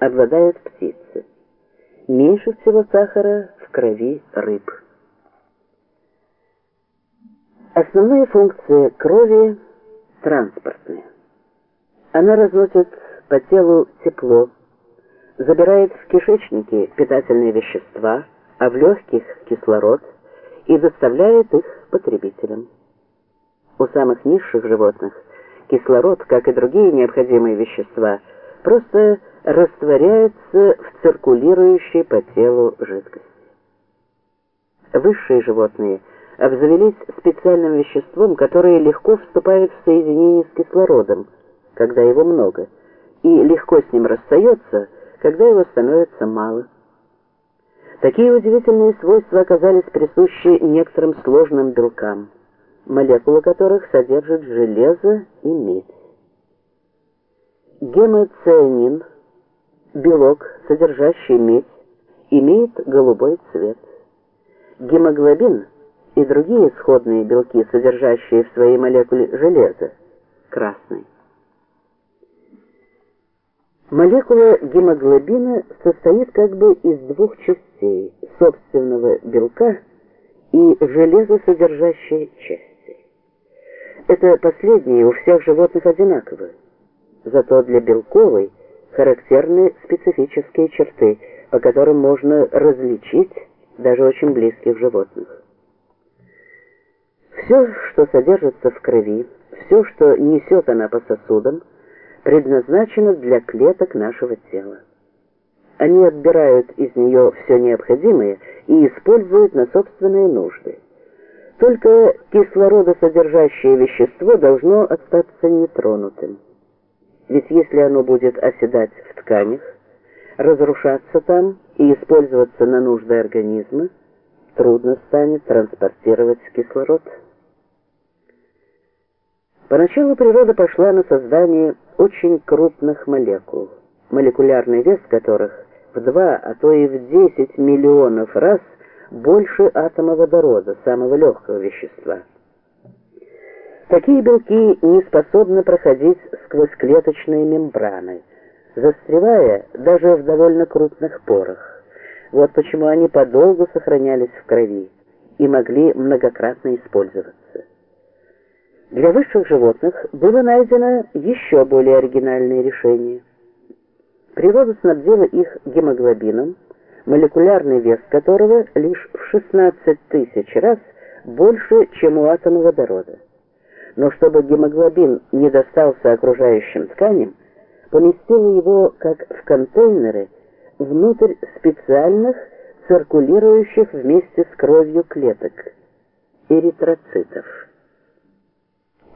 обладают птицы. Меньше всего сахара в крови рыб. Основная функция крови – транспортная. Она разносит по телу тепло, забирает в кишечнике питательные вещества, а в легких – кислород и доставляет их потребителям. У самых низших животных кислород, как и другие необходимые вещества, просто растворяется в циркулирующей по телу жидкости. Высшие животные обзавелись специальным веществом, которое легко вступает в соединение с кислородом, когда его много, и легко с ним расстается, когда его становится мало. Такие удивительные свойства оказались присущи некоторым сложным белкам, молекулы которых содержат железо и медь. Гемоцианин, белок, содержащий медь, имеет голубой цвет. Гемоглобин и другие сходные белки, содержащие в своей молекуле железо, красный. Молекула гемоглобина состоит как бы из двух частей – собственного белка и железосодержащей части. Это последнее у всех животных одинаково. Зато для белковой характерны специфические черты, по которым можно различить даже очень близких животных. Все, что содержится в крови, все, что несет она по сосудам, предназначено для клеток нашего тела. Они отбирают из нее все необходимое и используют на собственные нужды. Только кислородосодержащее вещество должно остаться нетронутым. Ведь если оно будет оседать в тканях, разрушаться там и использоваться на нужды организма, трудно станет транспортировать кислород. Поначалу природа пошла на создание очень крупных молекул, молекулярный вес которых в 2, а то и в 10 миллионов раз больше атома водорода, самого легкого вещества. Такие белки не способны проходить сквозь клеточные мембраны, застревая даже в довольно крупных порах. Вот почему они подолгу сохранялись в крови и могли многократно использоваться. Для высших животных было найдено еще более оригинальное решение. Природа снабдила их гемоглобином, молекулярный вес которого лишь в 16 тысяч раз больше, чем у атома водорода но чтобы гемоглобин не достался окружающим тканям, поместила его, как в контейнеры, внутрь специальных, циркулирующих вместе с кровью клеток – эритроцитов.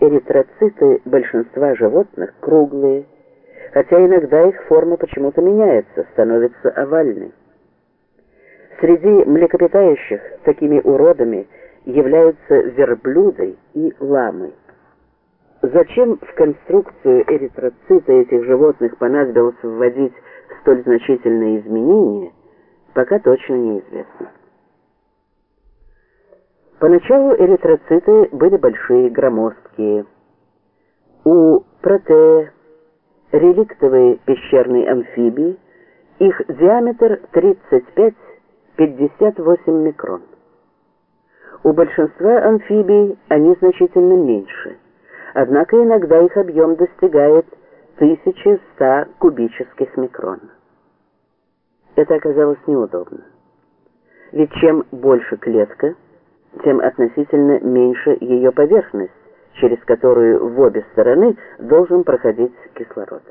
Эритроциты большинства животных круглые, хотя иногда их форма почему-то меняется, становится овальной. Среди млекопитающих такими уродами являются верблюды и ламы. Зачем в конструкцию эритроцита этих животных понадобилось вводить столь значительные изменения, пока точно неизвестно. Поначалу эритроциты были большие, громоздкие. У протея, реликтовой пещерной амфибии, их диаметр 35-58 микрон. У большинства амфибий они значительно меньше – однако иногда их объем достигает 1100 кубических микрон. Это оказалось неудобно. Ведь чем больше клетка, тем относительно меньше ее поверхность, через которую в обе стороны должен проходить кислород.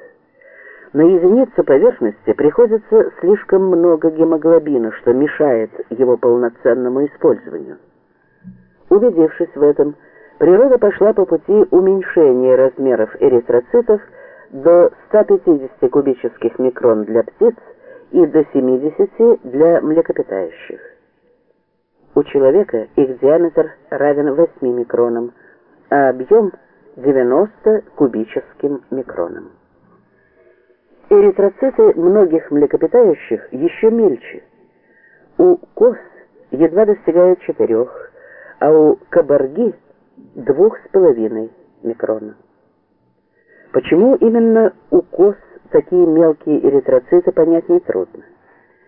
На единицу поверхности приходится слишком много гемоглобина, что мешает его полноценному использованию. Убедившись в этом, природа пошла по пути уменьшения размеров эритроцитов до 150 кубических микрон для птиц и до 70 для млекопитающих. У человека их диаметр равен 8 микронам, а объем 90 кубическим микронам. Эритроциты многих млекопитающих еще мельче. У коз едва достигают 4, а у кабарги – двух с половиной микрона. Почему именно у коз такие мелкие эритроциты понять нетрудно.